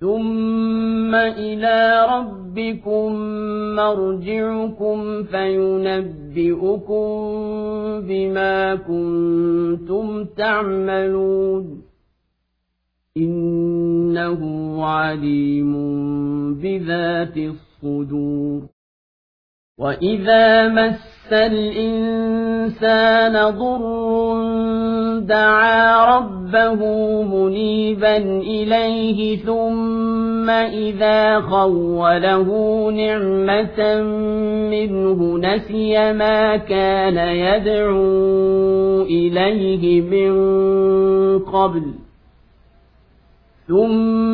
ثم إلى ربكم مرجعكم فينبئكم بما كنتم تعملون إنه عليم بذات الصدور وإذا مس الإنسان ضر دعا ربه منيبا إليه ثم إذا خوله نعمة منه نسي ما كان يدعو إليه من قبل. ثم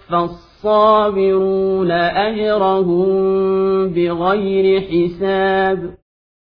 الصابرون أجرهم بغير حساب.